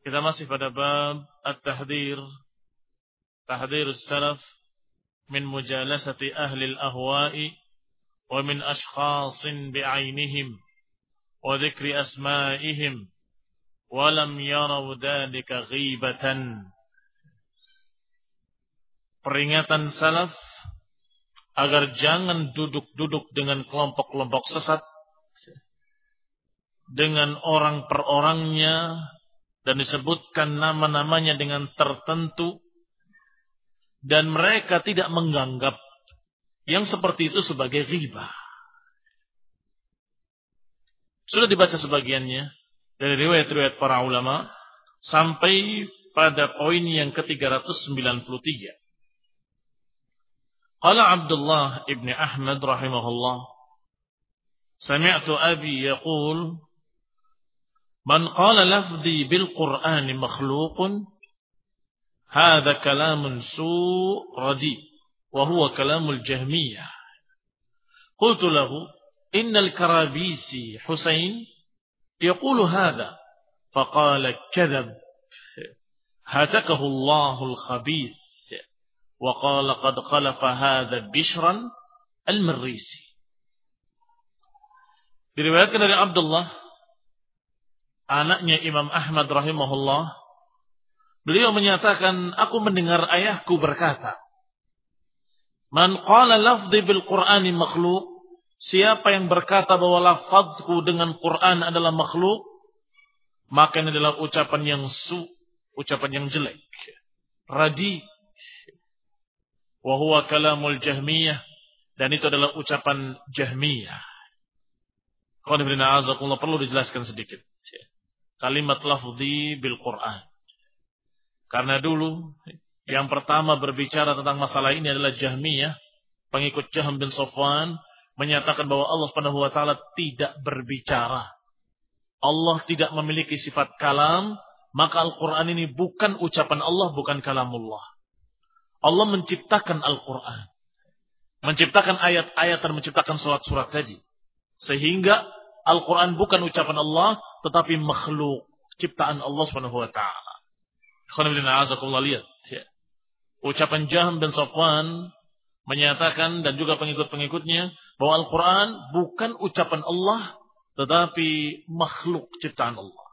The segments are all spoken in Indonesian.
Kita masih pada bab at-tahdir, tahdir salaf min mujalasati ahli al-ahwa'i wa min ashkhasin bi'ainihim wa dhikri asma'ihim wa lam yaraw dhalika ghibatan. Peringatan salaf agar jangan duduk-duduk dengan kelompok-kelompok sesat dengan orang per orangnya dan disebutkan nama-namanya dengan tertentu dan mereka tidak menganggap yang seperti itu sebagai riba. Sudah dibaca sebagiannya dari riwayat-riwayat para ulama sampai pada poin yang ke-393. Qala Abdullah ibn Ahmad rahimahullah Sami'tu abi yaqul من قال لفظي بالقرآن مخلوق هذا كلام سوء رديء وهو كلام الجهمية. قلت له إن الكرابيسي حسين يقول هذا فقال كذب. هتكه الله الخبيث وقال قد خلف هذا بشرا المريسي. diriwayatkan dari Abdullah anaknya Imam Ahmad rahimahullah, beliau menyatakan, aku mendengar ayahku berkata, Man qala lafzi bil Qur'ani makhluk, siapa yang berkata bahwa lafazku dengan Quran adalah makhluk, maka ini adalah ucapan yang su, ucapan yang jelek. Radi. Wahuwa kalamul jahmiyah. Dan itu adalah ucapan jahmiyah. Qanifidina perlu dijelaskan sedikit kalimat lafzi bil Quran. Karena dulu yang pertama berbicara tentang masalah ini adalah Jahmiyah, pengikut Jahm bin Safwan menyatakan bahwa Allah Subhanahu wa taala tidak berbicara. Allah tidak memiliki sifat kalam, maka Al-Qur'an ini bukan ucapan Allah, bukan kalamullah. Allah menciptakan Al-Qur'an. Menciptakan ayat-ayat dan menciptakan surat-surat tadi. Sehingga Al-Quran bukan ucapan Allah, tetapi makhluk. Ciptaan Allah subhanahu wa ta'ala. lihat. Ya. Ucapan Jahm dan Safwan menyatakan dan juga pengikut-pengikutnya bahwa Al-Quran bukan ucapan Allah, tetapi makhluk ciptaan Allah.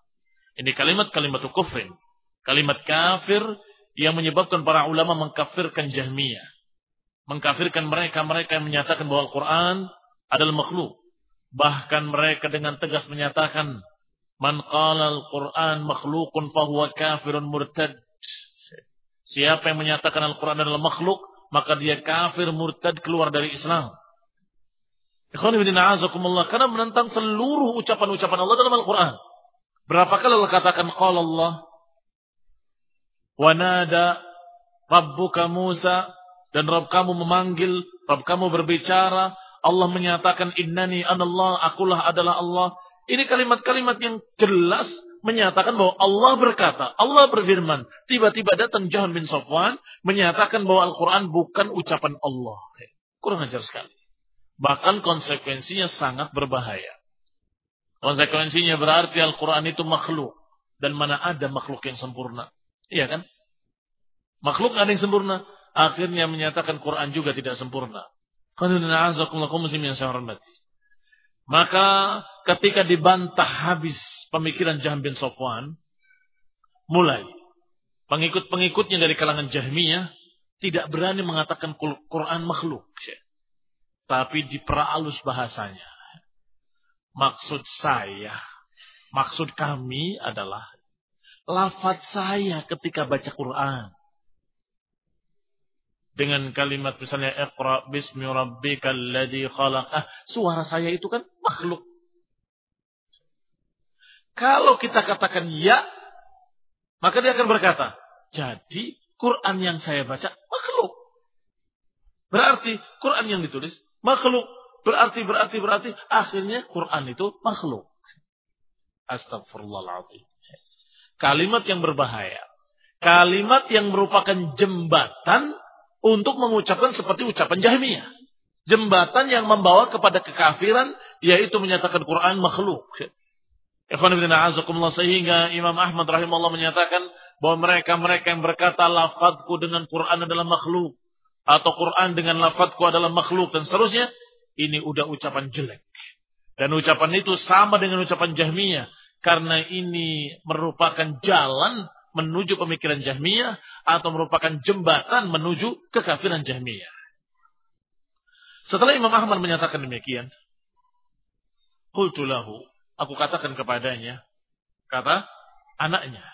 Ini kalimat-kalimat kufrin. Kalimat kafir yang menyebabkan para ulama mengkafirkan Jahmiyah. Mengkafirkan mereka-mereka yang menyatakan bahwa Al-Quran adalah makhluk. Bahkan mereka dengan tegas menyatakan, Man qala al-Quran makhlukun fahuwa kafirun murtad. Siapa yang menyatakan Al-Quran adalah makhluk, maka dia kafir murtad keluar dari Islam. Karena menentang seluruh ucapan-ucapan Allah dalam Al-Quran. Berapa kali Allah katakan qala Allah wanada rabbuka Musa dan Rabb kamu memanggil, Rabb kamu berbicara, Allah menyatakan innani anallah, akulah adalah Allah. Ini kalimat-kalimat yang jelas menyatakan bahwa Allah berkata, Allah berfirman. Tiba-tiba datang Jahan bin Safwan menyatakan bahwa Al-Quran bukan ucapan Allah. Kurang ajar sekali. Bahkan konsekuensinya sangat berbahaya. Konsekuensinya berarti Al-Quran itu makhluk. Dan mana ada makhluk yang sempurna. Iya kan? Makhluk ada yang sempurna. Akhirnya menyatakan Quran juga tidak sempurna. Maka ketika dibantah habis pemikiran Jahm bin Sofwan, mulai pengikut-pengikutnya dari kalangan Jahmiyah tidak berani mengatakan Quran makhluk. Tapi diperalus bahasanya. Maksud saya, maksud kami adalah lafaz saya ketika baca Quran. Dengan kalimat misalnya Iqra bismi rabbikal ladzi khalaq. Ah, suara saya itu kan makhluk. Kalau kita katakan ya, maka dia akan berkata, jadi Quran yang saya baca makhluk. Berarti Quran yang ditulis makhluk. Berarti, berarti, berarti akhirnya Quran itu makhluk. Astagfirullahaladzim. Kalimat yang berbahaya. Kalimat yang merupakan jembatan untuk mengucapkan seperti ucapan Jahmiyah. Jembatan yang membawa kepada kekafiran yaitu menyatakan Quran makhluk. Sehingga Imam Ahmad rahimahullah menyatakan bahwa mereka-mereka yang berkata lafadku dengan Quran adalah makhluk atau Quran dengan lafadku adalah makhluk dan seterusnya ini udah ucapan jelek. Dan ucapan itu sama dengan ucapan Jahmiyah karena ini merupakan jalan menuju pemikiran Jahmiyah atau merupakan jembatan menuju kekafiran Jahmiyah. Setelah Imam Ahmad menyatakan demikian, qultu aku katakan kepadanya, kata anaknya,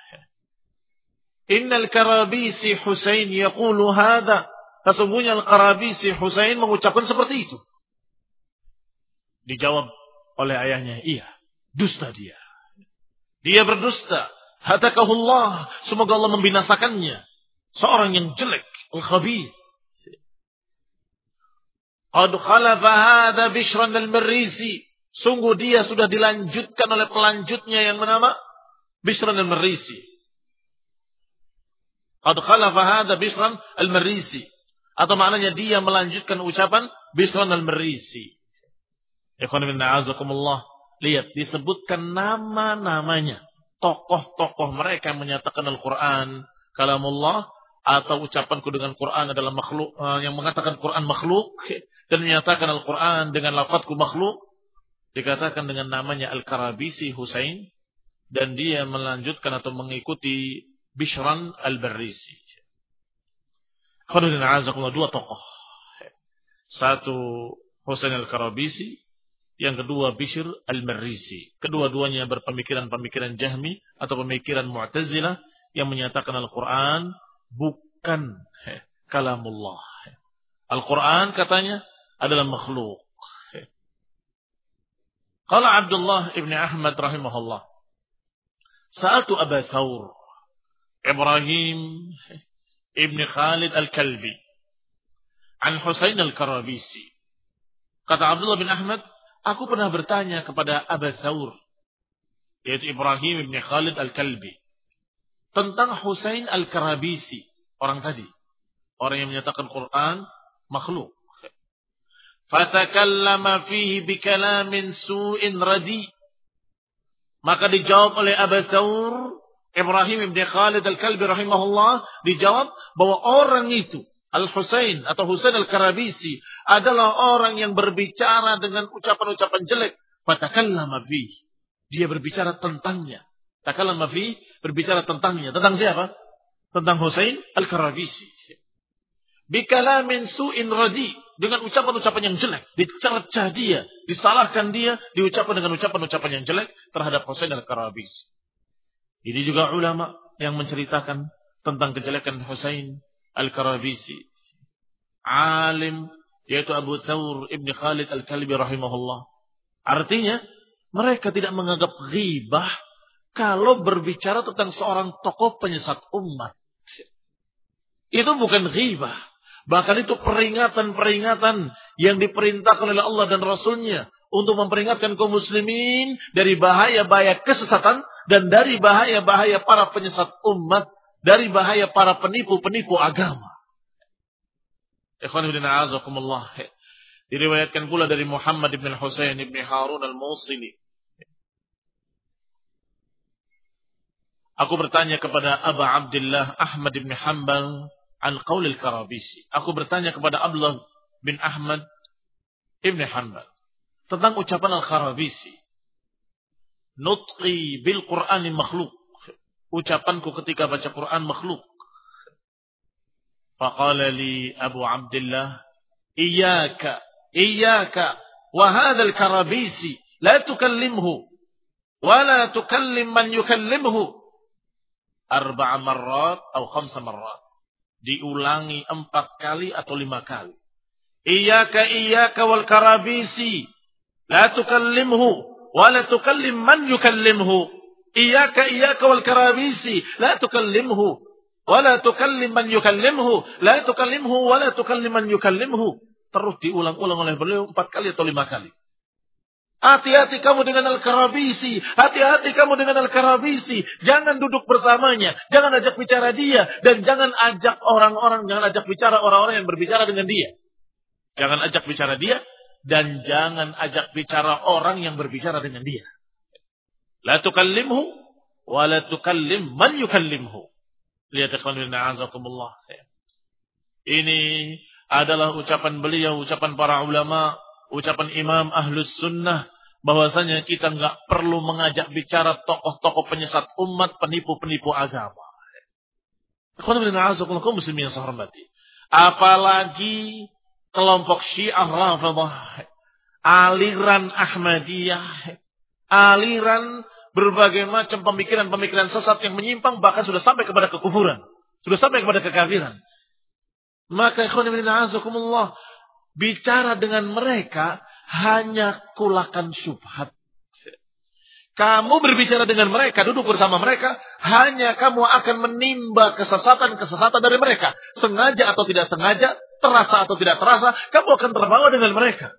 Innal Karabisi Husain yaqulu hadha. Sesungguhnya Al-Karabisi Husain mengucapkan seperti itu. Dijawab oleh ayahnya, iya, dusta dia. Dia berdusta. Hatakahullah. Semoga Allah membinasakannya. Seorang yang jelek. Al-khabith. Qad khalafa hadha Bishran al-Marisi. Sungguh dia sudah dilanjutkan oleh pelanjutnya yang bernama Bishran al-Marisi. Qad khalafa hadha Bishran al-Marisi. Atau maknanya dia melanjutkan ucapan Bishran al-Marisi. Ikhwan bin Lihat, disebutkan nama-namanya tokoh-tokoh mereka yang menyatakan Al-Quran kalamullah atau ucapanku dengan Quran adalah makhluk eh, yang mengatakan Quran makhluk dan menyatakan Al-Quran dengan lafadzku makhluk dikatakan dengan namanya Al-Karabisi Husain dan dia melanjutkan atau mengikuti Bishran Al-Barrisi. dua tokoh. Satu Husain Al-Karabisi yang kedua Bishr al-Marrisi. Kedua-duanya berpemikiran-pemikiran Jahmi atau pemikiran Mu'tazilah yang menyatakan Al-Quran bukan kalamullah. Al-Quran katanya adalah makhluk. Kalau Abdullah ibn Ahmad rahimahullah. Satu Aba Thawr. Ibrahim ibn Khalid al-Kalbi. An Husain al-Karabisi. Kata Abdullah bin Ahmad, Aku pernah bertanya kepada Aba Thawr, yaitu Ibrahim bin Khalid Al-Kalbi, tentang Husain Al-Karabisi, orang tadi. Orang yang menyatakan Quran makhluk. Fatakallama fihi bikalamin su'in radi. Maka dijawab oleh Aba Thawr, Ibrahim bin Khalid Al-Kalbi rahimahullah, dijawab bahwa orang itu Al-Husain atau Husain Al-Karabisi adalah orang yang berbicara dengan ucapan-ucapan jelek. Fatakallama fi. Dia berbicara tentangnya. Takallama fi berbicara tentangnya. Tentang siapa? Tentang Husain Al-Karabisi. Bikalamin su'in radi. Dengan ucapan-ucapan yang jelek. Dicercah dia. Disalahkan dia. Diucapkan dengan ucapan-ucapan yang jelek. Terhadap Husain Al-Karabisi. Ini juga ulama yang menceritakan tentang kejelekan Husain Al-Karabisi. Alim yaitu Abu Thawr Ibn Khalid Al-Kalbi rahimahullah. Artinya mereka tidak menganggap ghibah kalau berbicara tentang seorang tokoh penyesat umat. Itu bukan ghibah. Bahkan itu peringatan-peringatan yang diperintahkan oleh Allah dan Rasulnya untuk memperingatkan kaum muslimin dari bahaya-bahaya kesesatan dan dari bahaya-bahaya para penyesat umat, dari bahaya para penipu-penipu agama. Diriwayatkan pula dari Muhammad ibn Husain ibn Harun al-Mawsili. Aku bertanya kepada Abu Abdullah Ahmad ibn Hanbal an qaul al-Karabisi. Aku bertanya kepada Abdullah bin Ahmad ibn Hanbal tentang ucapan al-Karabisi. Nutqi bil Qur'ani makhluk. Ucapanku ketika baca Quran makhluk. Faqala li Abu Abdullah, "Iyyaka, iyyaka wa hadzal karabisi la tukallimhu wa la tukallim man yukallimhu." Arba'a marrat atau khamsa marrat diulangi empat kali atau lima kali. Iyaka iyaka wal karabisi. La tukallimhu. Wa la tukallim man yukallimhu. Iyaka iyaka wal karabisi. La tukallimhu. Wa la tukallim man yukallimhu. La tukallimhu wa la tukallim man yukallimhu. Terus diulang-ulang oleh beliau empat kali atau lima kali. Hati-hati kamu dengan Al-Karabisi. Hati-hati kamu dengan Al-Karabisi. Jangan duduk bersamanya. Jangan ajak bicara dia. Dan jangan ajak orang-orang, jangan ajak bicara orang-orang yang berbicara dengan dia. Jangan ajak bicara dia dan jangan ajak bicara orang yang berbicara dengan dia. La tukallimhu wa la tukallim man yukallimhu. Lihat ikhwan azakumullah. Ini adalah ucapan beliau, ucapan para ulama, ucapan imam ahlus sunnah bahwasanya kita nggak perlu mengajak bicara tokoh-tokoh penyesat umat, penipu-penipu agama. Saya hormati. Apalagi kelompok Syiah Rafidah, aliran Ahmadiyah, aliran berbagai macam pemikiran-pemikiran sesat yang menyimpang bahkan sudah sampai kepada kekufuran, sudah sampai kepada kekafiran. Maka ikhwan bicara dengan mereka hanya kulakan syubhat. Kamu berbicara dengan mereka, duduk bersama mereka, hanya kamu akan menimba kesesatan-kesesatan dari mereka. Sengaja atau tidak sengaja, terasa atau tidak terasa, kamu akan terbawa dengan mereka.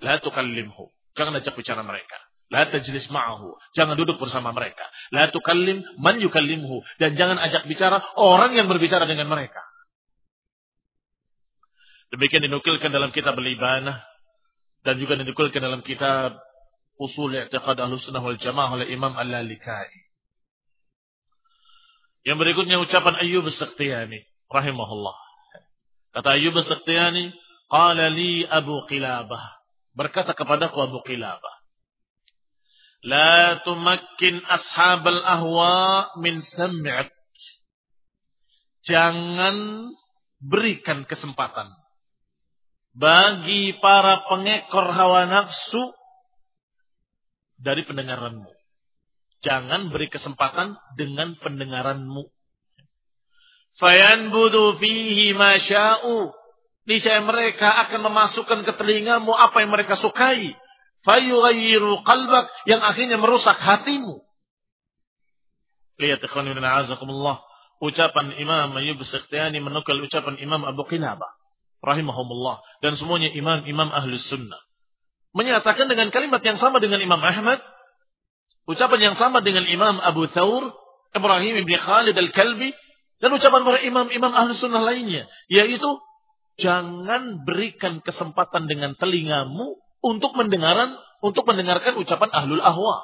La tukallimhu. Jangan ajak bicara mereka. La tajlis ma'ahu. Jangan duduk bersama mereka. La tukallim man yukallimhu. Dan jangan ajak bicara orang yang berbicara dengan mereka. Demikian dinukilkan dalam kitab al-ibanah. Dan juga dinukilkan dalam kitab usul i'tiqad al-sunnah wal jamaah oleh Imam Al-Lalikai. Yang berikutnya ucapan Ayyub As-Sakhtiyani rahimahullah. Kata Ayub As-Sakhtiyani, qala li Abu Qilabah. Berkata kepadaku Abu Qilabah. La tumakkin ashabal ahwa min sam'ik. Jangan berikan kesempatan bagi para pengekor hawa nafsu dari pendengaranmu. Jangan beri kesempatan dengan pendengaranmu. Fayanbudu fihi masya'u. Niscaya mereka akan memasukkan ke telingamu apa yang mereka sukai. Fayughayyiru qalbak yang akhirnya merusak hatimu. Lihat ikhwan ibn a'azakumullah. Ucapan Imam Ayyub Sikhtiyani menukil ucapan Imam Abu Qilabah. Rahimahumullah. Dan semuanya imam-imam ahlus sunnah. Menyatakan dengan kalimat yang sama dengan Imam Ahmad. Ucapan yang sama dengan Imam Abu Thawr. Ibrahim ibn Khalid al-Kalbi dan ucapan para imam-imam ahli sunnah lainnya. Yaitu, jangan berikan kesempatan dengan telingamu untuk mendengaran, untuk mendengarkan ucapan ahlul ahwa.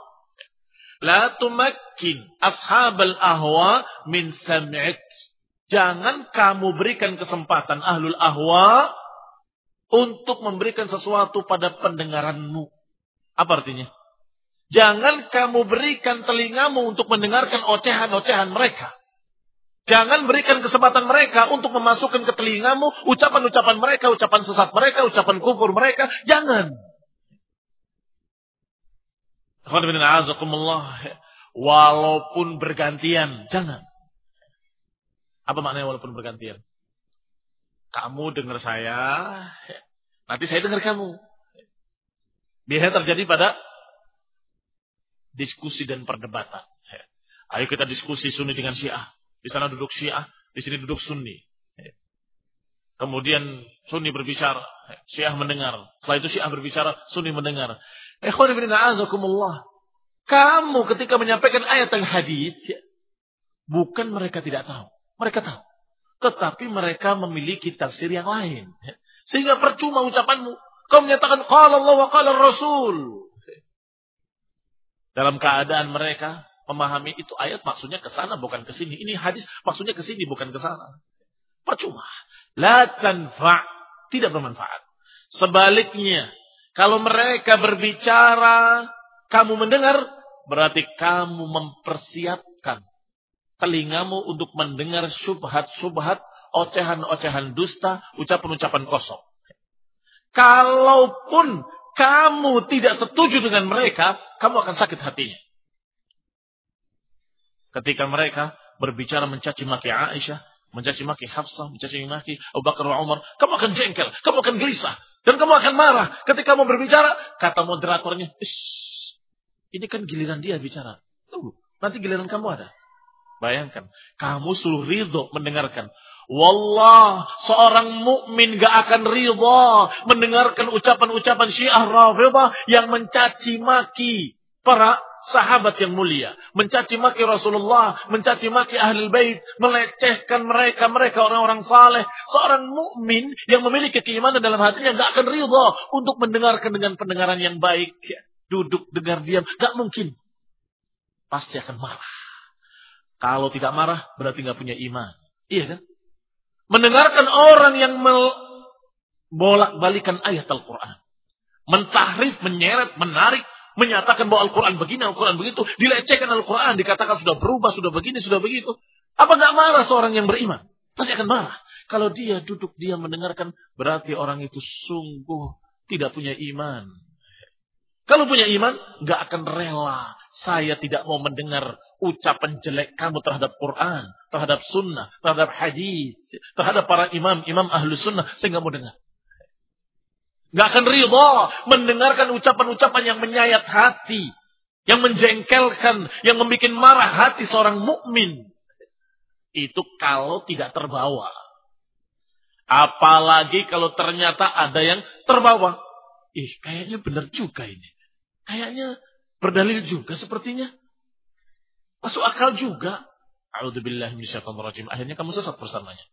La tumakkin ashabal ahwa min sam'ik. Jangan kamu berikan kesempatan ahlul ahwa untuk memberikan sesuatu pada pendengaranmu. Apa artinya? Jangan kamu berikan telingamu untuk mendengarkan ocehan-ocehan mereka. Jangan berikan kesempatan mereka untuk memasukkan ke telingamu ucapan-ucapan mereka, ucapan sesat mereka, ucapan kufur mereka. Jangan. Walaupun bergantian, jangan. Apa maknanya walaupun bergantian? Kamu dengar saya, nanti saya dengar kamu. Biasanya terjadi pada diskusi dan perdebatan. Ayo kita diskusi Sunni dengan Syiah. Di sana duduk Syiah, di sini duduk Sunni. Kemudian Sunni berbicara, Syiah mendengar. Setelah itu Syiah berbicara, Sunni mendengar. Kamu ketika menyampaikan ayat dan hadis, bukan mereka tidak tahu. Mereka tahu. Tetapi mereka memiliki tafsir yang lain. Sehingga percuma ucapanmu. Kau menyatakan qala Allah wa qala Rasul. Dalam keadaan mereka memahami itu ayat maksudnya ke sana bukan ke sini. Ini hadis maksudnya ke sini bukan ke sana. Percuma. La tanfa' tidak bermanfaat. Sebaliknya, kalau mereka berbicara, kamu mendengar, berarti kamu mempersiapkan telingamu untuk mendengar subhat-subhat, ocehan-ocehan dusta, ucapan-ucapan kosong. Kalaupun kamu tidak setuju dengan mereka, kamu akan sakit hatinya. Ketika mereka berbicara mencaci maki Aisyah, mencaci maki Hafsah, mencaci maki Abu Bakar wa Umar, kamu akan jengkel, kamu akan gelisah, dan kamu akan marah. Ketika mau berbicara, kata moderatornya, ini kan giliran dia bicara. Tunggu, nanti giliran kamu ada. Bayangkan, kamu suruh ridho mendengarkan. Wallah, seorang mukmin gak akan ridho mendengarkan ucapan-ucapan syiah rafidah yang mencaci maki para sahabat yang mulia, mencaci maki Rasulullah, mencaci maki ahli bait, melecehkan mereka, mereka orang-orang saleh. Seorang mukmin yang memiliki keimanan dalam hatinya nggak akan ridho untuk mendengarkan dengan pendengaran yang baik. Duduk dengar diam, nggak mungkin. Pasti akan marah. Kalau tidak marah, berarti nggak punya iman. Iya kan? Mendengarkan orang yang bolak-balikan ayat Al-Quran. Mentahrif, menyeret, menarik, menyatakan bahwa Al-Quran begini, Al-Quran begitu, dilecehkan Al-Quran, dikatakan sudah berubah, sudah begini, sudah begitu. Apa nggak marah seorang yang beriman? Pasti akan marah. Kalau dia duduk, dia mendengarkan, berarti orang itu sungguh tidak punya iman. Kalau punya iman, nggak akan rela. Saya tidak mau mendengar ucapan jelek kamu terhadap Quran, terhadap sunnah, terhadap hadis, terhadap para imam, imam ahlu sunnah. Saya nggak mau dengar. Gak akan ridha mendengarkan ucapan-ucapan yang menyayat hati. Yang menjengkelkan, yang membuat marah hati seorang mukmin. Itu kalau tidak terbawa. Apalagi kalau ternyata ada yang terbawa. Ih, kayaknya benar juga ini. Kayaknya berdalil juga sepertinya. Masuk akal juga. Akhirnya kamu sesat bersamanya.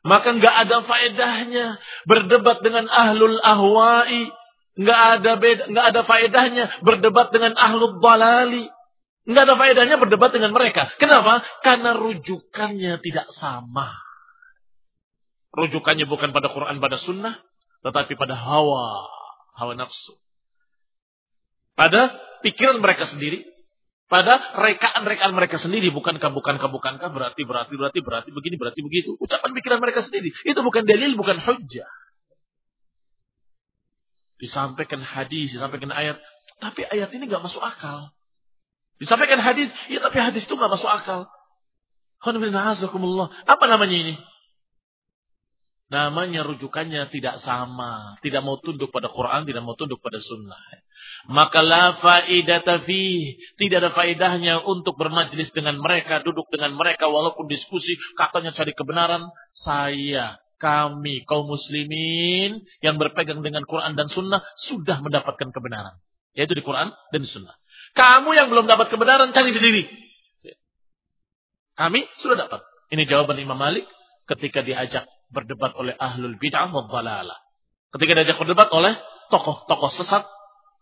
Maka nggak ada faedahnya berdebat dengan ahlul ahwai, nggak ada beda, nggak ada faedahnya berdebat dengan ahlul balali, nggak ada faedahnya berdebat dengan mereka. Kenapa? Karena rujukannya tidak sama. Rujukannya bukan pada Quran, pada Sunnah, tetapi pada hawa, hawa nafsu. Pada pikiran mereka sendiri, pada rekaan-rekaan mereka sendiri, bukankah, bukankah, bukankah, berarti, berarti, berarti, berarti, begini, berarti, begitu. Ucapan pikiran mereka sendiri. Itu bukan dalil, bukan hujjah. Disampaikan hadis, disampaikan ayat. Tapi ayat ini nggak masuk akal. Disampaikan hadis, ya tapi hadis itu nggak masuk akal. Apa namanya ini? Namanya rujukannya tidak sama. Tidak mau tunduk pada Quran, tidak mau tunduk pada sunnah. Maka la faidata fi. Tidak ada faedahnya untuk bermajlis dengan mereka, duduk dengan mereka walaupun diskusi katanya cari kebenaran. Saya, kami kaum muslimin yang berpegang dengan Quran dan sunnah sudah mendapatkan kebenaran. Yaitu di Quran dan sunnah. Kamu yang belum dapat kebenaran cari sendiri. Kami sudah dapat. Ini jawaban Imam Malik ketika diajak berdebat oleh ahlul bid'ah wa dhalalah. Ketika diajak berdebat oleh tokoh-tokoh sesat,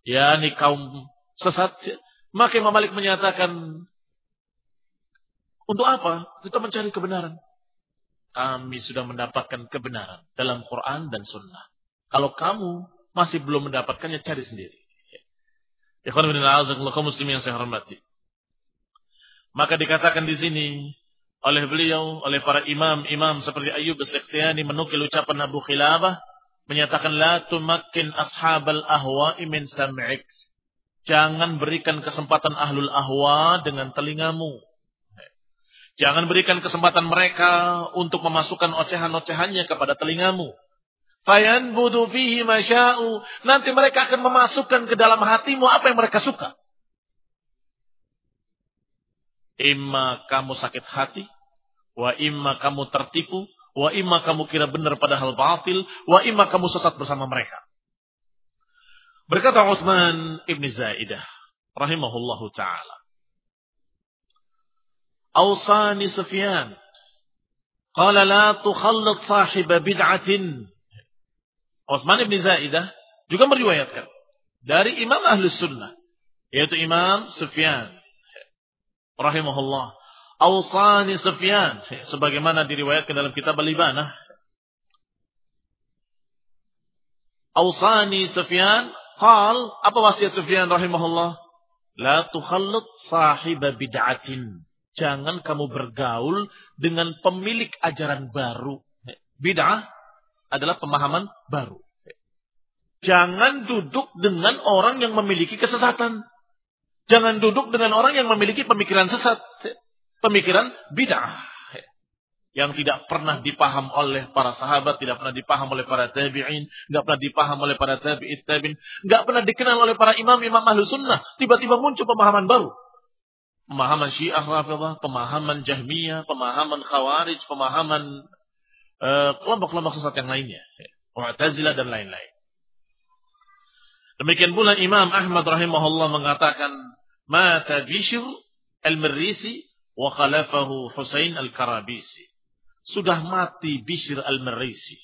yakni kaum sesat, maka Imam Malik menyatakan, untuk apa? Kita mencari kebenaran. Kami sudah mendapatkan kebenaran dalam Quran dan Sunnah. Kalau kamu masih belum mendapatkannya, cari sendiri. Ikhwan bin kaum muslimin yang saya hormati. Maka dikatakan di sini oleh beliau, oleh para imam-imam seperti Ayyub As-Sikhtiyani menukil ucapan Abu Khilabah menyatakan la tumakkin ashabal ahwa'i min sam'ik. Jangan berikan kesempatan ahlul ahwa dengan telingamu. Jangan berikan kesempatan mereka untuk memasukkan ocehan-ocehannya kepada telingamu. Fayan budu fihi masya'u. Nanti mereka akan memasukkan ke dalam hatimu apa yang mereka suka. Imma kamu sakit hati. Wa imma kamu tertipu. Wa imma kamu kira benar padahal batil. Wa imma kamu sesat bersama mereka. Berkata Utsman ibn Zaidah. Rahimahullahu ta'ala. Awsani Sufyan. Qala la tukhallat sahiba bid'atin Uthman bin Zaidah juga meriwayatkan dari Imam Ahlus Sunnah yaitu Imam Sufyan rahimahullah. Awsani Sufyan. Sebagaimana diriwayatkan dalam kitab Al-Ibanah Awsani Sufyan. Qal apa wasiat Sufyan rahimahullah? La tukhallat sahiba bid'atin. Jangan kamu bergaul dengan pemilik ajaran baru. Bid'ah adalah pemahaman baru. Jangan duduk dengan orang yang memiliki kesesatan. Jangan duduk dengan orang yang memiliki pemikiran sesat. Pemikiran bid'ah. Yang tidak pernah dipaham oleh para sahabat, tidak pernah dipaham oleh para tabi'in, tidak pernah dipaham oleh para tabi'it tabi'in, tidak pernah dikenal oleh para imam-imam ahlu sunnah. Tiba-tiba muncul pemahaman baru. Pemahaman syiah rafidah, pemahaman jahmiyah, pemahaman khawarij, pemahaman Eh, kelompok-kelompok sesat yang lainnya. Mu'tazilah dan lain-lain. Demikian pula Imam Ahmad rahimahullah mengatakan, Mata Bishr al-Marisi wa khalafahu Husain al-Karabisi. Sudah mati Bishr al-Marisi.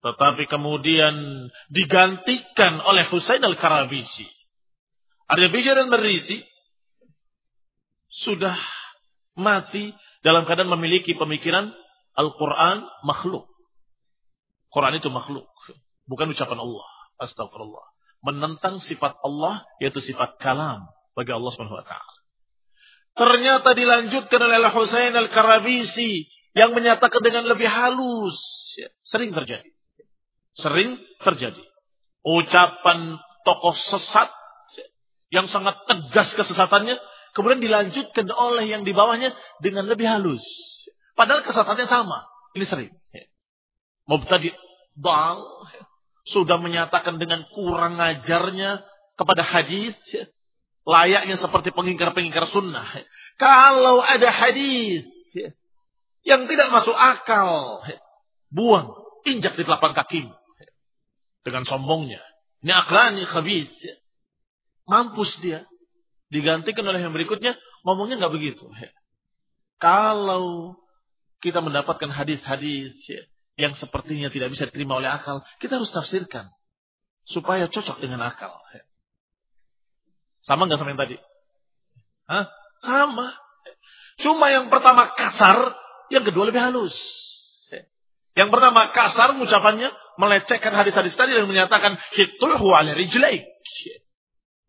Tetapi kemudian digantikan oleh Husain al-Karabisi. Artinya Bishr al-Marisi sudah mati dalam keadaan memiliki pemikiran Al-Quran makhluk. Quran itu makhluk. Bukan ucapan Allah. Astagfirullah. Menentang sifat Allah yaitu sifat kalam bagi Allah Subhanahu wa taala. Ternyata dilanjutkan oleh Husain Al-Karabisi yang menyatakan dengan lebih halus. Sering terjadi. Sering terjadi. Ucapan tokoh sesat yang sangat tegas kesesatannya kemudian dilanjutkan oleh yang di bawahnya dengan lebih halus. Padahal kesesatannya sama. Ini sering. Mubtadi dal sudah menyatakan dengan kurang ajarnya kepada hadis layaknya seperti pengingkar-pengingkar sunnah. Kalau ada hadis yang tidak masuk akal, buang, injak di telapak kakimu dengan sombongnya. Ini aklani khabis. Mampus dia. Digantikan oleh yang berikutnya, ngomongnya nggak begitu. Kalau kita mendapatkan hadis-hadis ya, yang sepertinya tidak bisa diterima oleh akal, kita harus tafsirkan supaya cocok dengan akal. Sama nggak sama yang tadi? Hah? Sama. Cuma yang pertama kasar, yang kedua lebih halus. Ya. Yang pertama kasar ucapannya melecehkan hadis-hadis tadi dan menyatakan hitulhu ala rijlaik.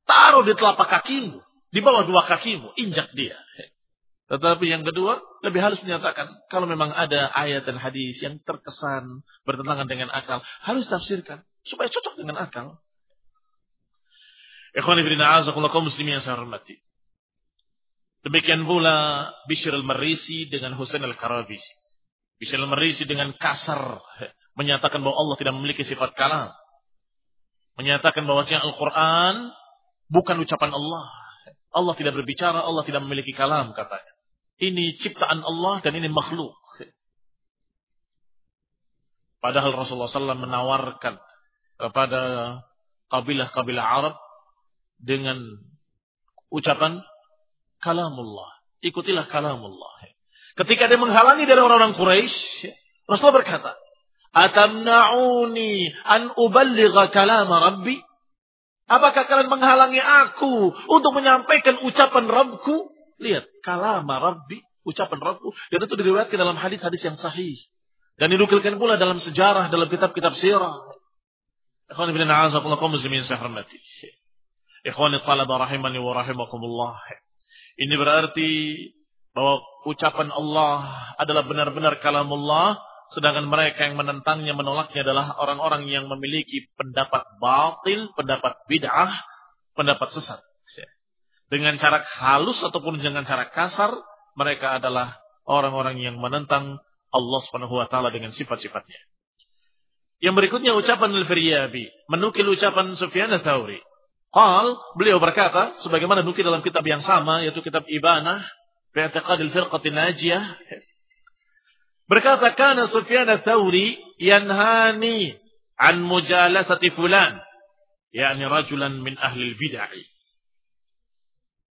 Taruh di telapak kakimu, di bawah dua kakimu, injak dia. Tetapi yang kedua, lebih halus menyatakan, kalau memang ada ayat dan hadis yang terkesan bertentangan dengan akal, harus tafsirkan, supaya cocok dengan akal. Muslimin yang saya hormati. Demikian pula Bishr al-Marisi dengan Husain al-Karabisi. Bishr al-Marisi dengan kasar menyatakan bahwa Allah tidak memiliki sifat kalam. Menyatakan bahwa Al-Quran bukan ucapan Allah. Allah tidak berbicara, Allah tidak memiliki kalam katanya. Ini ciptaan Allah dan ini makhluk. Padahal Rasulullah SAW menawarkan kepada kabilah-kabilah Arab dengan ucapan kalamullah. Ikutilah kalamullah. Ketika dia menghalangi dari orang-orang Quraisy, Rasulullah berkata, "Atamna'uni an uballigha kalama Rabbi?" Apakah kalian menghalangi aku untuk menyampaikan ucapan Rabbku? Lihat, kalama Rabbi, ucapan Rabbu. Dan itu diriwayatkan dalam hadis-hadis yang sahih. Dan dinukilkan pula dalam sejarah, dalam kitab-kitab sirah. Ikhwan ibn a'azakullah kaum muslimin saya hormati. Ikhwani talaba rahimani wa rahimakumullah. Ini berarti bahwa ucapan Allah adalah benar-benar kalamullah sedangkan mereka yang menentangnya menolaknya adalah orang-orang yang memiliki pendapat batil, pendapat bid'ah, pendapat sesat. Dengan cara halus ataupun dengan cara kasar, mereka adalah orang-orang yang menentang Allah Subhanahu wa taala dengan sifat-sifatnya. Yang berikutnya ucapan Al-Firyabi, menukil ucapan Sufyan Ats-Tsauri. Qal, beliau berkata sebagaimana nukil dalam kitab yang sama yaitu kitab Ibanah fi i'tiqad al-firqah najiyah berkata kana Sufyan Ats-Tsauri yanhani an mujalasati fulan yakni rajulan min ahli al-bid'ah.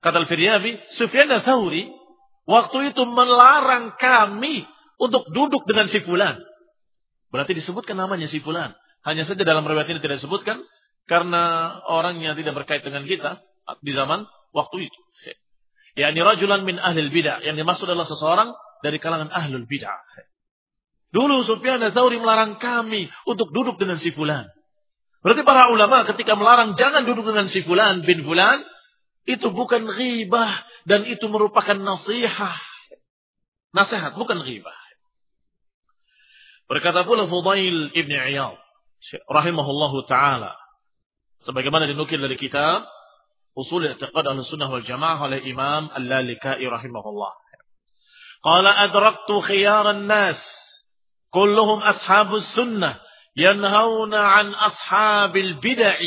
Kata Al-Firyabi, Sufyan Ats-Tsauri waktu itu melarang kami untuk duduk dengan si fulan. Berarti disebutkan namanya si fulan. Hanya saja dalam riwayat ini tidak disebutkan karena orangnya tidak berkait dengan kita di zaman waktu itu. Yani rajulan min ahlil bid'ah. Yang dimaksud adalah seseorang dari kalangan ahlul bid'ah. Dulu Sufyan Tsauri melarang kami untuk duduk dengan si fulan. Berarti para ulama ketika melarang jangan duduk dengan si fulan bin fulan, itu bukan ghibah dan itu merupakan nasihat. Nasihat bukan ghibah. Berkata pula Fudail Ibn Iyad rahimahullahu taala sebagaimana dinukil dari kitab Usul I'tiqad Ahlussunnah wal Jamaah oleh Imam Al-Lalikai rahimahullah. Qala adraktu khiyaran nas kulluhum ashabus sunnah yanhauna an ashabil bid'ah.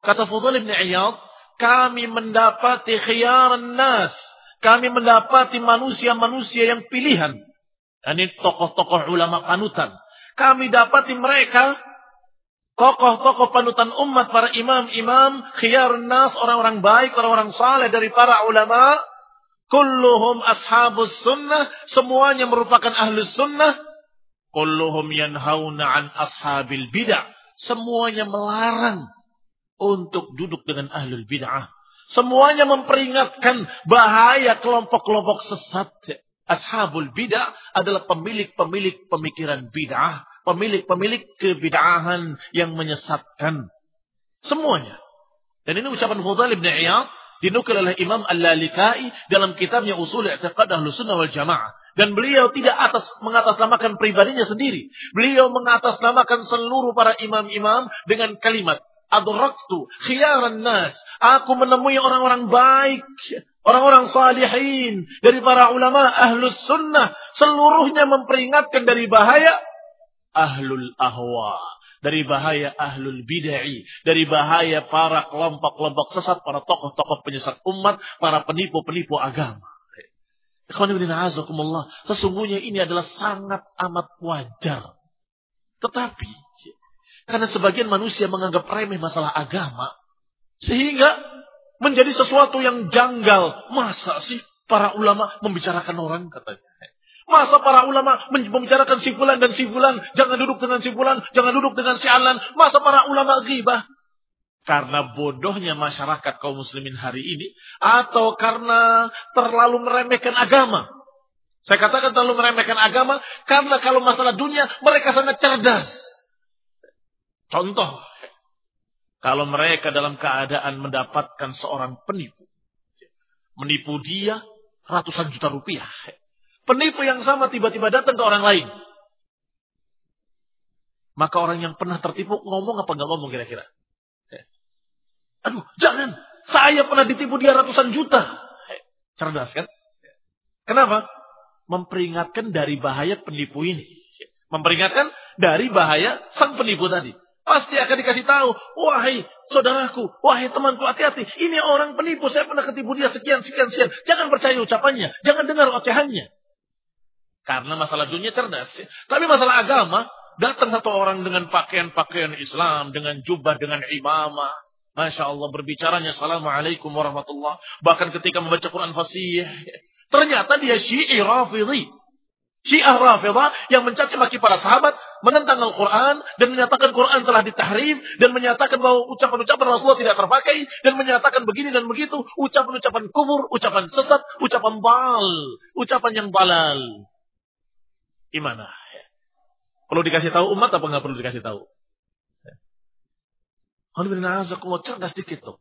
Kata Fudhal bin Iyad, kami mendapati khiyaran nas, kami mendapati manusia-manusia yang pilihan. Ini tokoh-tokoh ulama panutan. Kami dapati mereka tokoh-tokoh panutan umat, para imam-imam, khiyar nas, orang-orang baik, orang-orang saleh dari para ulama, kulluhum ashabus sunnah, semuanya merupakan ahlus sunnah, kulluhum yanhauna an ashabil bid'ah, semuanya melarang untuk duduk dengan ahlul bid'ah. Semuanya memperingatkan bahaya kelompok-kelompok sesat. Ashabul bid'ah adalah pemilik-pemilik pemikiran bid'ah pemilik-pemilik kebid'ahan yang menyesatkan. Semuanya. Dan ini ucapan Fudail bin Iyad dinukil oleh Imam Al-Lalikai dalam kitabnya Usul I'tiqad Ahlus Sunnah wal Jamaah. Dan beliau tidak atas mengatasnamakan pribadinya sendiri. Beliau mengatasnamakan seluruh para imam-imam dengan kalimat adraktu khiyaran nas. Aku menemui orang-orang baik, orang-orang salihin dari para ulama ahlus sunnah. Seluruhnya memperingatkan dari bahaya ahlul ahwa, dari bahaya ahlul bid'ah, dari bahaya para kelompok-kelompok sesat, para tokoh-tokoh penyesat umat, para penipu-penipu agama. Sesungguhnya ini adalah sangat amat wajar. Tetapi, karena sebagian manusia menganggap remeh masalah agama, sehingga menjadi sesuatu yang janggal. Masa sih para ulama membicarakan orang katanya. Masa para ulama membicarakan si fulan dan si fulan, jangan duduk dengan si fulan, jangan duduk dengan si alan. Masa para ulama ghibah? Karena bodohnya masyarakat kaum muslimin hari ini atau karena terlalu meremehkan agama. Saya katakan terlalu meremehkan agama karena kalau masalah dunia mereka sangat cerdas. Contoh, kalau mereka dalam keadaan mendapatkan seorang penipu, menipu dia ratusan juta rupiah. Penipu yang sama tiba-tiba datang ke orang lain. Maka orang yang pernah tertipu ngomong apa nggak ngomong kira-kira? Eh. Aduh, jangan. Saya pernah ditipu dia ratusan juta. Eh, cerdas kan? Kenapa? Memperingatkan dari bahaya penipu ini. Memperingatkan dari bahaya sang penipu tadi. Pasti akan dikasih tahu, wahai saudaraku, wahai temanku, hati-hati. Ini orang penipu, saya pernah ketipu dia sekian, sekian, sekian. Jangan percaya ucapannya, jangan dengar ocehannya. Karena masalah dunia cerdas. Tapi masalah agama, datang satu orang dengan pakaian-pakaian Islam, dengan jubah, dengan imamah. Masya Allah berbicaranya Assalamualaikum warahmatullah. Bahkan ketika membaca Quran fasih. Ternyata dia syi'i rafidhi. Syiah rafidah yang mencaci maki para sahabat. Menentang Al-Quran. Dan menyatakan Quran telah ditahrif. Dan menyatakan bahwa ucapan-ucapan Rasulullah tidak terpakai. Dan menyatakan begini dan begitu. Ucapan-ucapan kubur. Ucapan sesat. Ucapan bal. Ucapan yang balal. Gimana? Perlu dikasih tahu umat apa nggak perlu dikasih tahu? cerdas dikit tuh.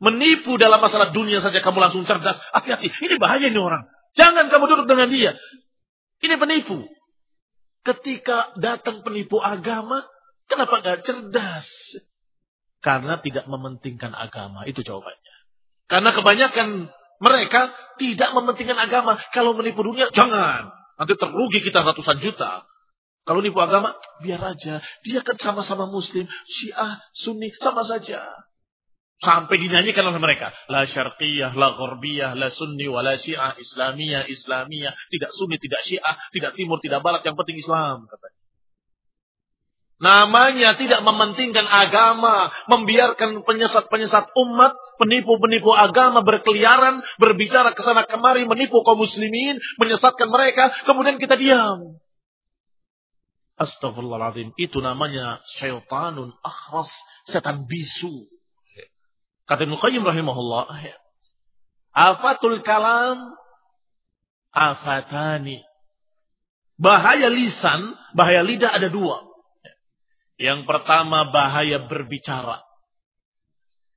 Menipu dalam masalah dunia saja kamu langsung cerdas. Hati-hati. Ini bahaya ini orang. Jangan kamu duduk dengan dia. Ini penipu. Ketika datang penipu agama, kenapa gak cerdas? Karena tidak mementingkan agama. Itu jawabannya. Karena kebanyakan mereka tidak mementingkan agama. Kalau menipu dunia, jangan. Nanti terugi kita ratusan juta. Kalau nipu agama, biar aja. Dia kan sama-sama muslim. Syiah, sunni, sama saja. Sampai dinyanyikan oleh mereka. La syarqiyah, la ghorbiyah, la sunni, wa la syiah, islamiyah, islamiyah. Tidak sunni, tidak syiah, tidak timur, tidak barat. Yang penting Islam. Katanya. Namanya tidak mementingkan agama. Membiarkan penyesat-penyesat umat, penipu-penipu agama berkeliaran, berbicara ke sana kemari, menipu kaum muslimin, menyesatkan mereka. Kemudian kita diam. Astagfirullahaladzim. Itu namanya syaitanun akhras. Setan bisu Kata Ibnu Qayyim rahimahullah, afatul kalam afatani. Bahaya lisan, bahaya lidah ada dua. Yang pertama bahaya berbicara.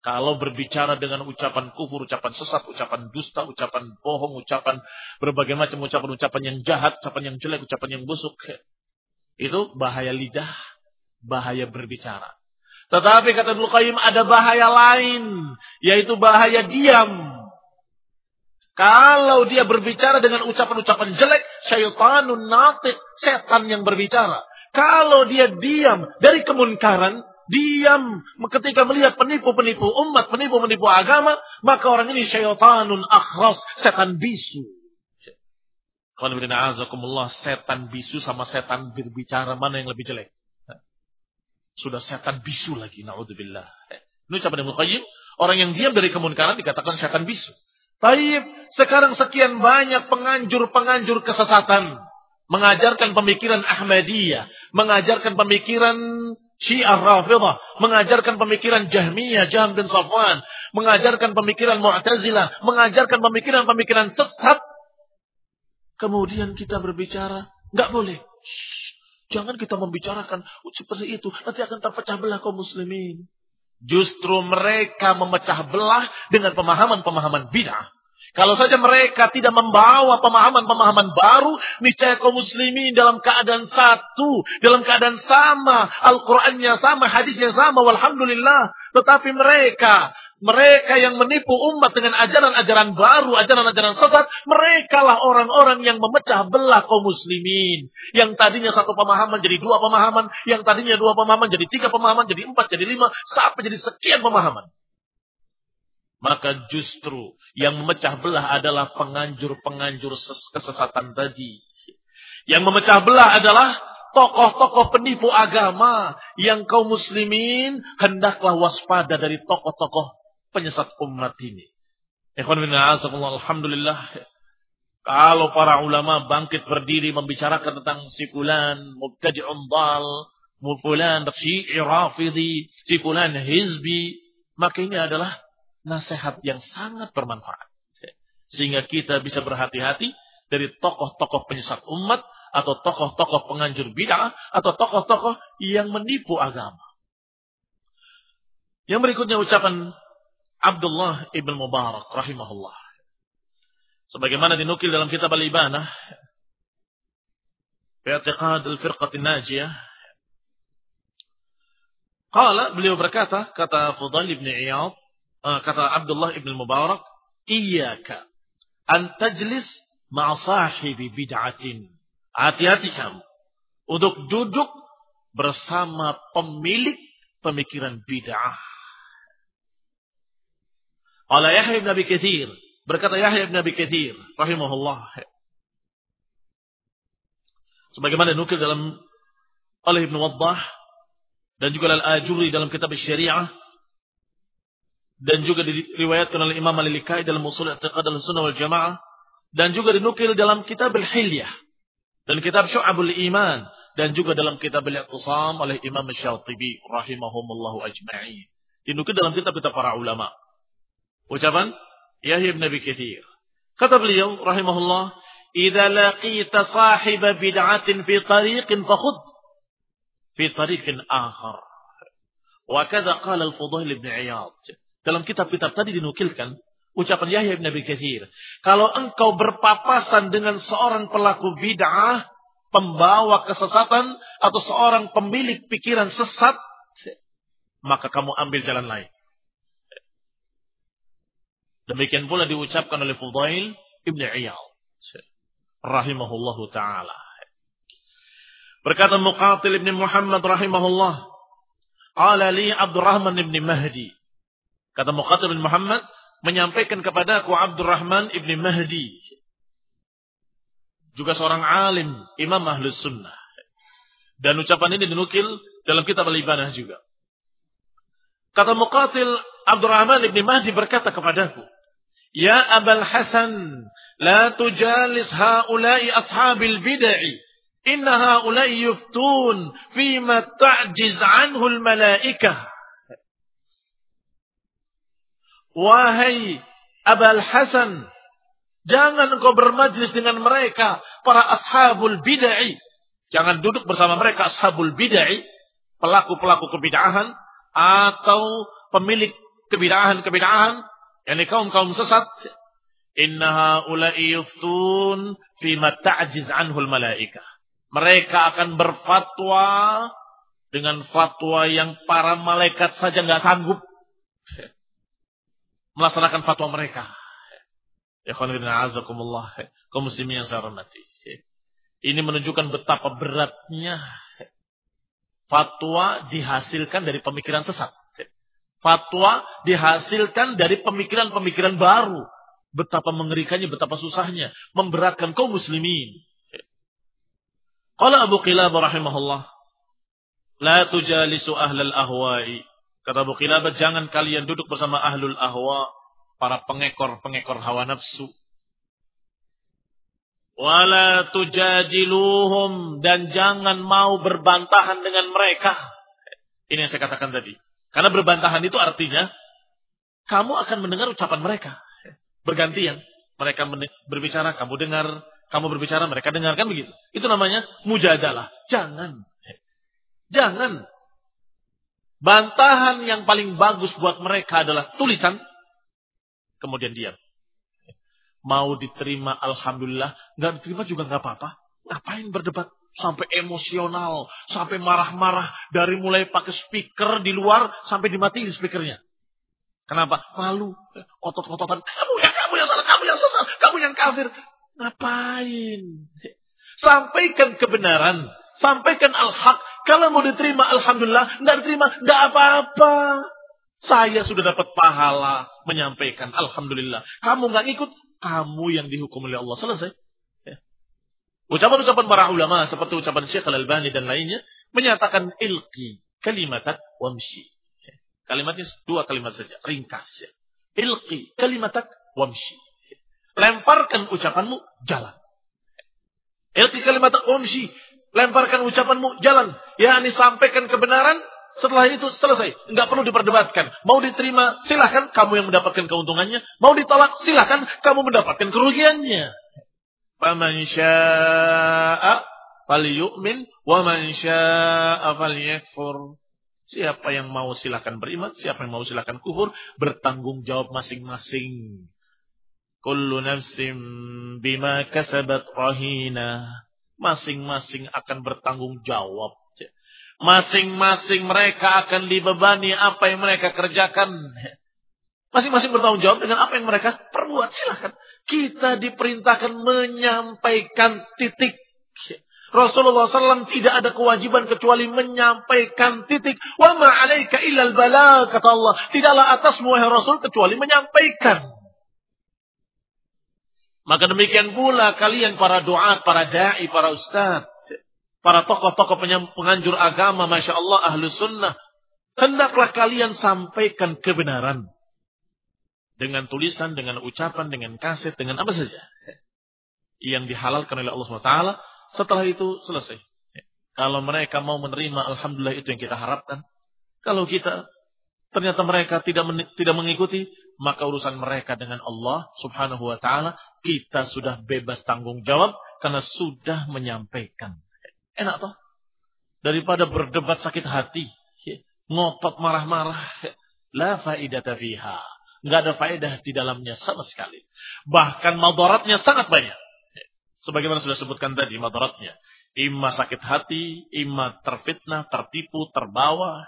Kalau berbicara dengan ucapan kufur, ucapan sesat, ucapan dusta, ucapan bohong, ucapan berbagai macam ucapan-ucapan yang jahat, ucapan yang jelek, ucapan yang busuk. Itu bahaya lidah, bahaya berbicara. Tetapi kata Ibnu Qayyim ada bahaya lain, yaitu bahaya diam. Kalau dia berbicara dengan ucapan-ucapan jelek, syaitanun natik, setan yang berbicara. Kalau dia diam dari kemunkaran, diam ketika melihat penipu-penipu umat, penipu-penipu agama, maka orang ini syaitanun akhras, setan bisu. Kalau setan bisu sama setan berbicara mana yang lebih jelek? Sudah setan bisu lagi. Na'udzubillah. Ini siapa yang. Orang yang diam dari kemunkaran dikatakan setan bisu. Taib, sekarang sekian banyak penganjur-penganjur kesesatan. Mengajarkan pemikiran Ahmadiyah. Mengajarkan pemikiran Syiah Rafidah. Mengajarkan pemikiran Jahmiyah, Jahm bin Safwan. Mengajarkan pemikiran Mu'tazilah. Mengajarkan pemikiran-pemikiran sesat. Kemudian kita berbicara. Nggak boleh. Shh. Jangan kita membicarakan seperti itu. Nanti akan terpecah belah kaum muslimin. Justru mereka memecah belah dengan pemahaman-pemahaman bid'ah. Kalau saja mereka tidak membawa pemahaman-pemahaman baru, niscaya kaum muslimin dalam keadaan satu, dalam keadaan sama, Al-Qur'annya sama, hadisnya sama, walhamdulillah. Tetapi mereka mereka yang menipu umat dengan ajaran-ajaran baru, ajaran-ajaran sesat, mereka lah orang-orang yang memecah belah kaum muslimin. Yang tadinya satu pemahaman jadi dua pemahaman, yang tadinya dua pemahaman jadi tiga pemahaman, jadi empat, jadi lima, sampai jadi sekian pemahaman. Maka justru yang memecah belah adalah penganjur-penganjur kesesatan tadi. Yang memecah belah adalah tokoh-tokoh penipu agama yang kaum muslimin hendaklah waspada dari tokoh-tokoh penyesat umat ini. Alhamdulillah. Kalau para ulama bangkit berdiri membicarakan tentang si fulan mubtadi'un dal, fulan syi'i rafidhi, si fulan hizbi, maka ini adalah nasihat yang sangat bermanfaat. Sehingga kita bisa berhati-hati dari tokoh-tokoh penyesat umat atau tokoh-tokoh penganjur bid'ah atau tokoh-tokoh yang menipu agama. Yang berikutnya ucapan Abdullah ibn Mubarak rahimahullah. Sebagaimana dinukil dalam kitab Al-Ibanah. Bi'atiqad al-firqat najiyah. Qala, beliau berkata, kata Fudail ibn Iyad, kata Abdullah ibn Mubarak, Iyaka an tajlis ma'a sahibi bid'atin. Hati-hati kamu untuk duduk bersama pemilik pemikiran bid'ah. Qala Yahya bin Abi Katsir, berkata Yahya bin Abi Katsir rahimahullah. Sebagaimana nukil dalam oleh Ibnu Waddah dan juga Al-Ajuri dalam kitab Syariah dan juga diriwayatkan oleh Imam Al-Likai dalam Usul I'tiqad Al-Sunnah wal Jamaah dan juga dinukil dalam kitab Al-Hilyah dan kitab Syu'abul Iman dan juga dalam kitab Al-Iqtisam oleh Imam Syatibi rahimahumullahu ajma'in. Dinukil dalam kitab-kitab para ulama. Ucapan Yahya bin Abi Katsir. Kata beliau rahimahullah, "Idza laqita sahiba bid'atin fi tariqin fakhud fi tariqin akhar." Kadza qala al-Fudail ibn Iyad. Dalam kitab-kitab tadi dinukilkan ucapan Yahya bin Abi Katsir, kalau engkau berpapasan dengan seorang pelaku bid'ah, pembawa kesesatan atau seorang pemilik pikiran sesat, maka kamu ambil jalan lain. Demikian pula diucapkan oleh Fudail ibn Iyad rahimahullahu taala. Berkata Muqatil ibn Muhammad rahimahullah, "Qala li Abdurrahman ibn Mahdi." Kata Muqatil ibn Muhammad menyampaikan kepada aku Abdurrahman ibn Mahdi. Juga seorang alim, imam ahlus sunnah. Dan ucapan ini dinukil dalam kitab al-ibadah juga. Kata Muqatil Abdurrahman ibn Mahdi berkata kepadaku, Ya Abul Hasan, la tujalis haula'i ashabil bid'ah Inna haulai yuftun fima ta'jiz anhu al-malaikah. Wahai Abul Hasan, jangan engkau bermajlis dengan mereka, para ashabul bid'ah. Jangan duduk bersama mereka ashabul bid'ah, pelaku-pelaku kebid'ahan atau pemilik kebid'ahan-kebid'ahan, yakni kaum-kaum sesat. Inna haulai yuftun fima ta'jiz anhu al-malaikah mereka akan berfatwa dengan fatwa yang para malaikat saja nggak sanggup melaksanakan fatwa mereka. Ya azakumullah. Kaum muslimin yang saya hormati. Ini menunjukkan betapa beratnya fatwa dihasilkan dari pemikiran sesat. Fatwa dihasilkan dari pemikiran-pemikiran baru. Betapa mengerikannya, betapa susahnya. Memberatkan kaum muslimin. Qala Abu Qilabah rahimahullah, la tujalisu ahlal ahwa'i. Kata Abu Qilabah, jangan kalian duduk bersama ahlul ahwa, para pengekor-pengekor hawa nafsu. Wala tujadiluhum dan jangan mau berbantahan dengan mereka. Ini yang saya katakan tadi. Karena berbantahan itu artinya kamu akan mendengar ucapan mereka. Bergantian. Mereka berbicara, kamu dengar. Kamu berbicara, mereka dengarkan begitu. Itu namanya mujadalah. Jangan. Jangan. Bantahan yang paling bagus buat mereka adalah tulisan. Kemudian diam. Mau diterima Alhamdulillah. Nggak diterima juga nggak apa-apa. Ngapain berdebat? Sampai emosional. Sampai marah-marah. Dari mulai pakai speaker di luar. Sampai dimatiin speakernya. Kenapa? Malu. Otot-ototan. Kamu yang kamu yang salah. Kamu yang sesat. Kamu yang kafir. Ngapain? Sampaikan kebenaran. Sampaikan al-haq. Kalau mau diterima, Alhamdulillah. Nggak diterima, nggak apa-apa. Saya sudah dapat pahala menyampaikan. Alhamdulillah. Kamu nggak ikut, kamu yang dihukum oleh Allah. Selesai. Ya. Ucapan-ucapan para ulama seperti ucapan Syekh Al-Albani dan lainnya menyatakan ilki kalimatat wamshi. Ya. Kalimatnya dua kalimat saja, ringkas ya. Ilki kalimatak wamshi. Lemparkan ucapanmu, jalan. Ilki kalimat umsi. Lemparkan ucapanmu, jalan. Ya, ini sampaikan kebenaran, setelah itu selesai. Enggak perlu diperdebatkan. Mau diterima, silahkan kamu yang mendapatkan keuntungannya. Mau ditolak, silahkan kamu mendapatkan kerugiannya. Faman sya'a falyu'min wa man sya'a falyakfur. Siapa yang mau silahkan beriman, siapa yang mau silahkan kufur, bertanggung jawab masing-masing. Kullu nafsim bima kasabat rahina. Masing-masing akan bertanggung jawab. Masing-masing mereka akan dibebani apa yang mereka kerjakan. Masing-masing bertanggung jawab dengan apa yang mereka perbuat. Silahkan. Kita diperintahkan menyampaikan titik. Rasulullah SAW tidak ada kewajiban kecuali menyampaikan titik. Wa ma'alaika illal bala, kata Allah. Tidaklah atas wahai Rasul kecuali menyampaikan. Maka demikian pula kalian para doa, para da'i, para ustaz, para tokoh-tokoh penganjur agama, Masya Allah, ahlu sunnah. Hendaklah kalian sampaikan kebenaran. Dengan tulisan, dengan ucapan, dengan kaset, dengan apa saja. Yang dihalalkan oleh Allah SWT. Setelah itu selesai. Kalau mereka mau menerima, Alhamdulillah itu yang kita harapkan. Kalau kita ternyata mereka tidak tidak mengikuti, maka urusan mereka dengan Allah Subhanahu wa taala kita sudah bebas tanggung jawab karena sudah menyampaikan. Enak toh? Daripada berdebat sakit hati, ngotot marah-marah, la faidata fiha. Enggak ada faedah di dalamnya sama sekali. Bahkan madaratnya sangat banyak. Sebagaimana sudah sebutkan tadi madaratnya. Ima sakit hati, ima terfitnah, tertipu, terbawa.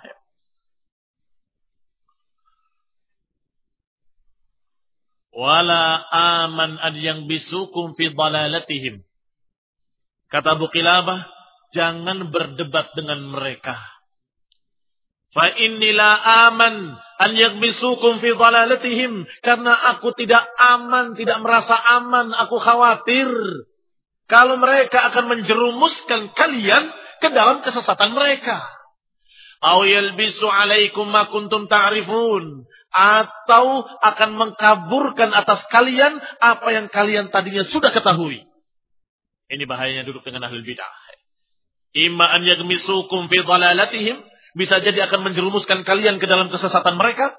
Wala aman an yang bisukum fi dalalatihim. Kata Abu Qilabah, jangan berdebat dengan mereka Fa innila aman an yakbisukum fi dhalalatihim karena aku tidak aman, tidak merasa aman, aku khawatir kalau mereka akan menjerumuskan kalian ke dalam kesesatan mereka. Aw yalbisu alaikum ma kuntum ta'rifun atau akan mengkaburkan atas kalian apa yang kalian tadinya sudah ketahui. Ini bahayanya duduk dengan ahli bidah. Imma an yagmisukum fi dhalalatihim bisa jadi akan menjerumuskan kalian ke dalam kesesatan mereka.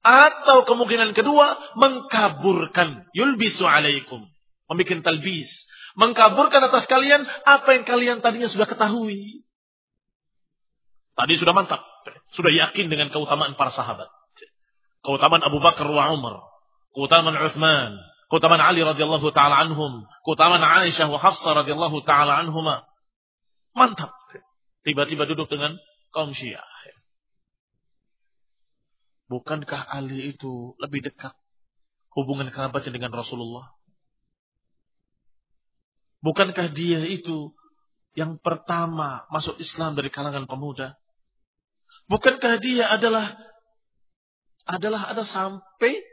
Atau kemungkinan kedua, mengkaburkan. Yulbisu alaikum. Membikin talbis. Mengkaburkan atas kalian apa yang kalian tadinya sudah ketahui. Tadi sudah mantap. Sudah yakin dengan keutamaan para sahabat. Keutamaan Abu Bakar wa Umar. Keutamaan Uthman. Keutamaan Ali radhiyallahu taala anhum. Keutamaan Aisyah wa Hafsah radhiyallahu taala anhuma. Mantap. Tiba-tiba duduk dengan kaum Syiah. Bukankah Ali itu lebih dekat hubungan kerabatnya dengan Rasulullah? Bukankah dia itu yang pertama masuk Islam dari kalangan pemuda? Bukankah dia adalah adalah ada sampai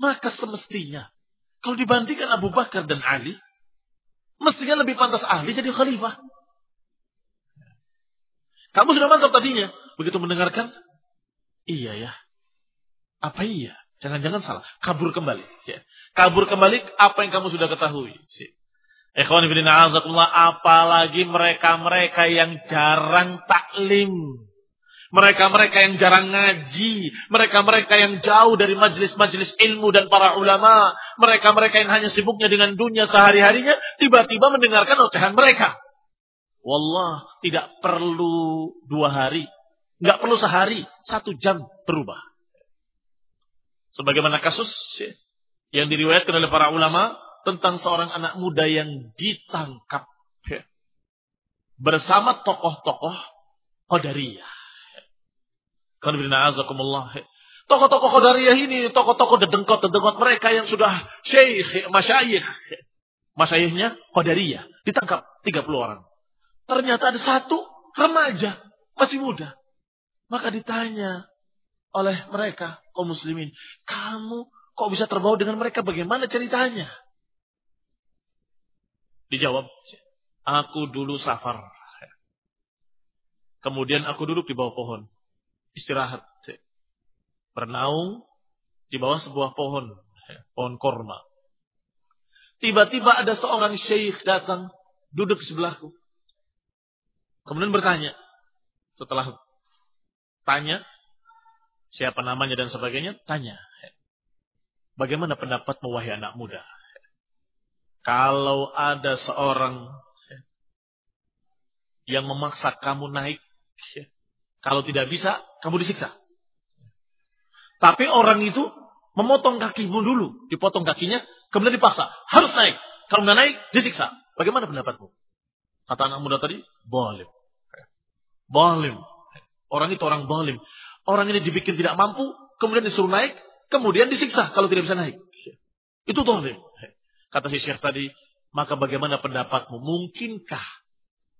maka semestinya kalau dibandingkan Abu Bakar dan Ali, mestinya lebih pantas Ali jadi khalifah. Kamu sudah mantap tadinya. Begitu mendengarkan, iya ya. Apa iya? Jangan-jangan salah. Kabur kembali. Ya. Kabur kembali apa yang kamu sudah ketahui. Ikhwan ibn. Apalagi mereka-mereka yang jarang taklim. Mereka-mereka yang jarang ngaji. Mereka-mereka yang jauh dari majelis-majelis ilmu dan para ulama. Mereka-mereka yang hanya sibuknya dengan dunia sehari-harinya. Tiba-tiba mendengarkan ocehan mereka. Wallah tidak perlu dua hari. Nggak perlu sehari. Satu jam berubah. Sebagaimana kasus yang diriwayatkan oleh para ulama tentang seorang anak muda yang ditangkap bersama tokoh-tokoh Qadariyah. Tokoh-tokoh Qadariyah ini, tokoh-tokoh dedengkot-dedengkot mereka yang sudah syekh, masyayikh. Masyayikhnya Qadariyah. Ditangkap 30 orang. Ternyata ada satu remaja, masih muda. Maka ditanya oleh mereka, kaum muslimin, kamu kok bisa terbawa dengan mereka? Bagaimana ceritanya? Dijawab, aku dulu safar. Kemudian aku duduk di bawah pohon. Istirahat. Bernaung di bawah sebuah pohon. Pohon korma. Tiba-tiba ada seorang syekh datang. Duduk sebelahku. Kemudian bertanya. Setelah tanya, siapa namanya dan sebagainya, tanya. Bagaimana pendapat wahai anak muda? Kalau ada seorang yang memaksa kamu naik, kalau tidak bisa, kamu disiksa. Tapi orang itu memotong kakimu dulu, dipotong kakinya, kemudian dipaksa, harus naik. Kalau nggak naik, disiksa. Bagaimana pendapatmu? Kata anak muda tadi, boleh. Boleh. Orang itu orang boleh. Orang ini dibikin tidak mampu, kemudian disuruh naik, kemudian disiksa kalau tidak bisa naik. Itu boleh. Kata si Syekh tadi, maka bagaimana pendapatmu? Mungkinkah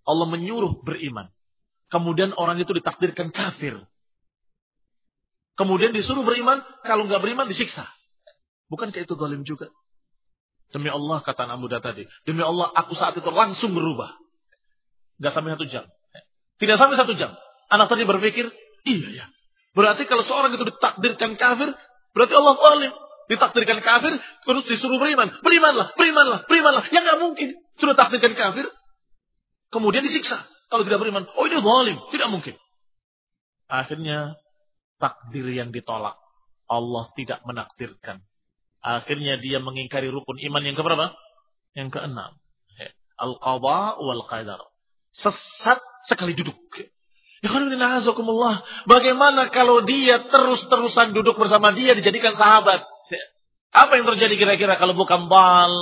Allah menyuruh beriman? Kemudian orang itu ditakdirkan kafir. Kemudian disuruh beriman, kalau nggak beriman disiksa. Bukankah itu zalim juga? Demi Allah kata anak muda tadi. Demi Allah aku saat itu langsung berubah. Gak sampai satu jam. Tidak sampai satu jam. Anak tadi berpikir, iya ya. Berarti kalau seorang itu ditakdirkan kafir, berarti Allah zalim. Ditakdirkan kafir, terus disuruh beriman. Berimanlah, berimanlah, berimanlah. Ya nggak mungkin. Sudah takdirkan kafir, kemudian disiksa. Kalau tidak beriman, oh ini zalim. Tidak mungkin. Akhirnya, takdir yang ditolak. Allah tidak menakdirkan. Akhirnya dia mengingkari rukun iman yang keberapa? Yang keenam. Al-qadha wal qadar sesat sekali duduk. Bagaimana kalau dia terus-terusan duduk bersama dia dijadikan sahabat? Apa yang terjadi kira-kira kalau bukan bal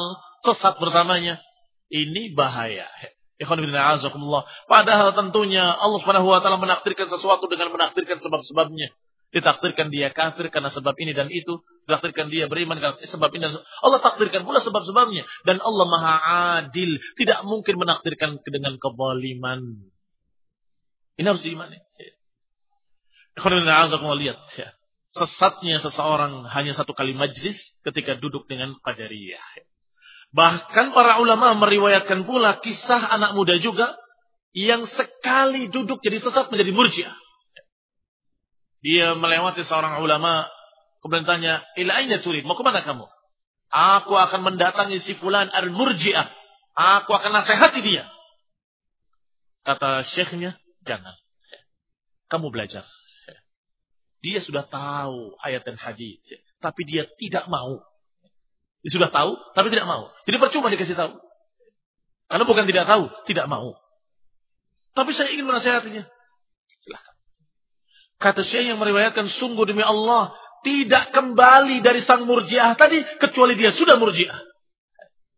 sesat bersamanya? Ini bahaya. Padahal tentunya Allah Subhanahu wa taala menakdirkan sesuatu dengan menakdirkan sebab-sebabnya. Ditakdirkan dia kafir karena sebab ini dan itu. Ditakdirkan dia beriman karena sebab ini dan Allah takdirkan pula sebab-sebabnya. Dan Allah maha adil. Tidak mungkin menakdirkan dengan kebaliman. Ini harus diimani. lihat. Ya. Sesatnya seseorang hanya satu kali majlis ketika duduk dengan qadariyah. Bahkan para ulama meriwayatkan pula kisah anak muda juga yang sekali duduk jadi sesat menjadi murjiah. Dia melewati seorang ulama, kemudian tanya, ila turid? Mau ke mana kamu? Aku akan mendatangi si fulan al-murji'ah. Aku akan nasihati dia. Kata syekhnya, jangan. Kamu belajar. Dia sudah tahu ayat dan hadis, tapi dia tidak mau. Dia sudah tahu, tapi tidak mau. Jadi percuma dikasih tahu. Karena bukan tidak tahu, tidak mau. Tapi saya ingin menasihatinya. Kata Syekh yang meriwayatkan sungguh demi Allah tidak kembali dari sang murjiah tadi kecuali dia sudah murjiah.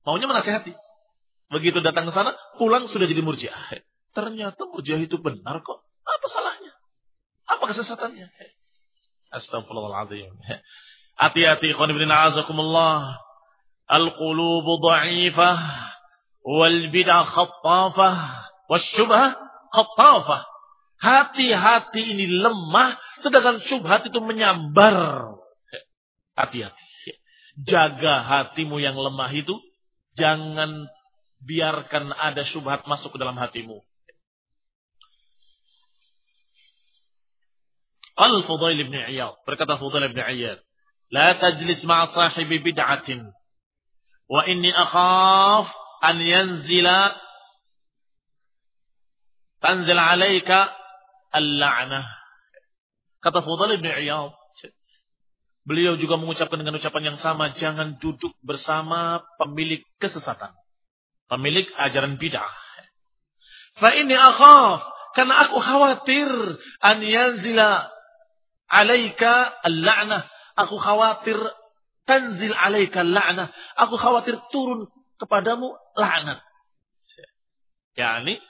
Maunya menasehati. Begitu datang ke sana, pulang sudah jadi murjiah. Ternyata murjiah itu benar kok. Apa salahnya? Apa kesesatannya? Astagfirullahaladzim. Hati-hati ikhwan ibn Wal bid'ah khattafah. Wal syubhah khattafah. Hati-hati ini lemah, sedangkan syubhat itu menyambar. Hati-hati. Jaga hatimu yang lemah itu. Jangan biarkan ada syubhat masuk ke dalam hatimu. Qal Fudail ibn Iyad. Berkata Fudail ibn Iyad. La tajlis ma'a sahibi bid'atin. Wa inni akhaf an yanzila tanzil alaika al-la'nah. Kata Fudhal bin Iyad. Beliau juga mengucapkan dengan ucapan yang sama. Jangan duduk bersama pemilik kesesatan. Pemilik ajaran bid'ah. Fa ini akhaf. Karena aku khawatir. An yanzila alaika al-la'nah. Aku khawatir tanzil alaika al-la'nah. Aku khawatir turun kepadamu laknat. Yani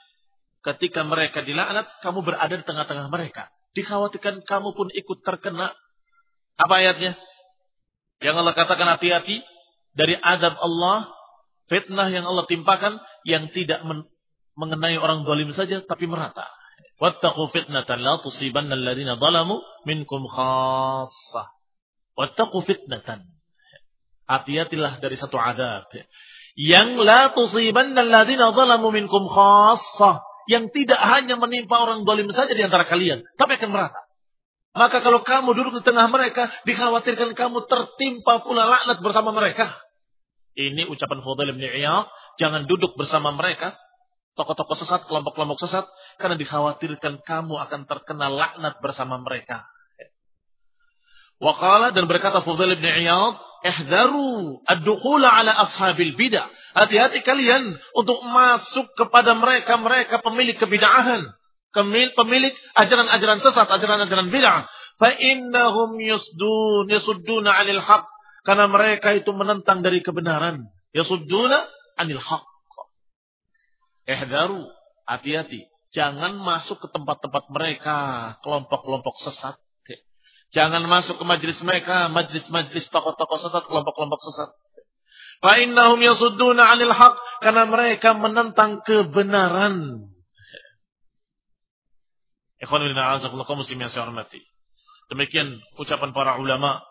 ketika mereka dilaknat, kamu berada di tengah-tengah mereka. Dikhawatirkan kamu pun ikut terkena. Apa ayatnya? Yang Allah katakan hati-hati dari azab Allah, fitnah yang Allah timpakan yang tidak men mengenai orang zalim saja tapi merata. Wattaqu fitnatan la tusibanna alladziina zalamu minkum khassah. Wattaqu fitnatan. Hati-hatilah dari satu adab yang la tusibanna alladziina zalamu minkum khassah yang tidak hanya menimpa orang dolim saja di antara kalian, tapi akan merata. Maka kalau kamu duduk di tengah mereka, dikhawatirkan kamu tertimpa pula laknat bersama mereka. Ini ucapan Fudail bin Iyad, jangan duduk bersama mereka, tokoh-tokoh sesat, kelompok-kelompok sesat, karena dikhawatirkan kamu akan terkena laknat bersama mereka. Waqala dan berkata Fudail bin Iyad, ihdaru ad-dukhula ala ashabil bidah. Hati-hati kalian untuk masuk kepada mereka-mereka pemilik kebid'ahan, pemilik ajaran-ajaran sesat, ajaran-ajaran bid'ah. Fa innahum yusdun yasudduna 'anil haq. Karena mereka itu menentang dari kebenaran. Yasudduna 'anil haq. Ihdaru, hati-hati. Jangan masuk ke tempat-tempat mereka, kelompok-kelompok sesat Jangan masuk ke majlis mereka, majlis-majlis tokoh-tokoh sesat, kelompok-kelompok sesat. Fa'innahum yasudduna 'anil haq karena mereka menentang kebenaran. Ikhwan bin muslimin yang saya hormati. Demikian ucapan para ulama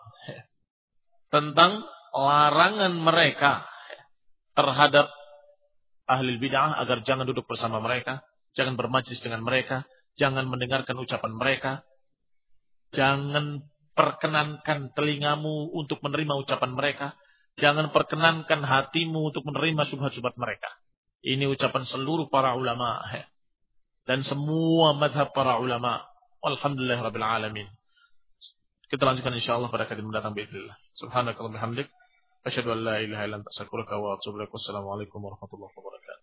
tentang larangan mereka terhadap ahli bid'ah agar jangan duduk bersama mereka, jangan bermajlis dengan mereka, jangan mendengarkan ucapan mereka, Jangan perkenankan telingamu untuk menerima ucapan mereka. Jangan perkenankan hatimu untuk menerima subhat-subhat mereka. Ini ucapan seluruh para ulama. Dan semua madhab para ulama. Alhamdulillah Rabbil Alamin. Kita lanjutkan insyaAllah pada kali mendatang. Bismillah. Subhanakallah bihamdik. Asyadu an la ilaha ilan ta'asakuraka wa atubu Wassalamualaikum warahmatullahi wabarakatuh.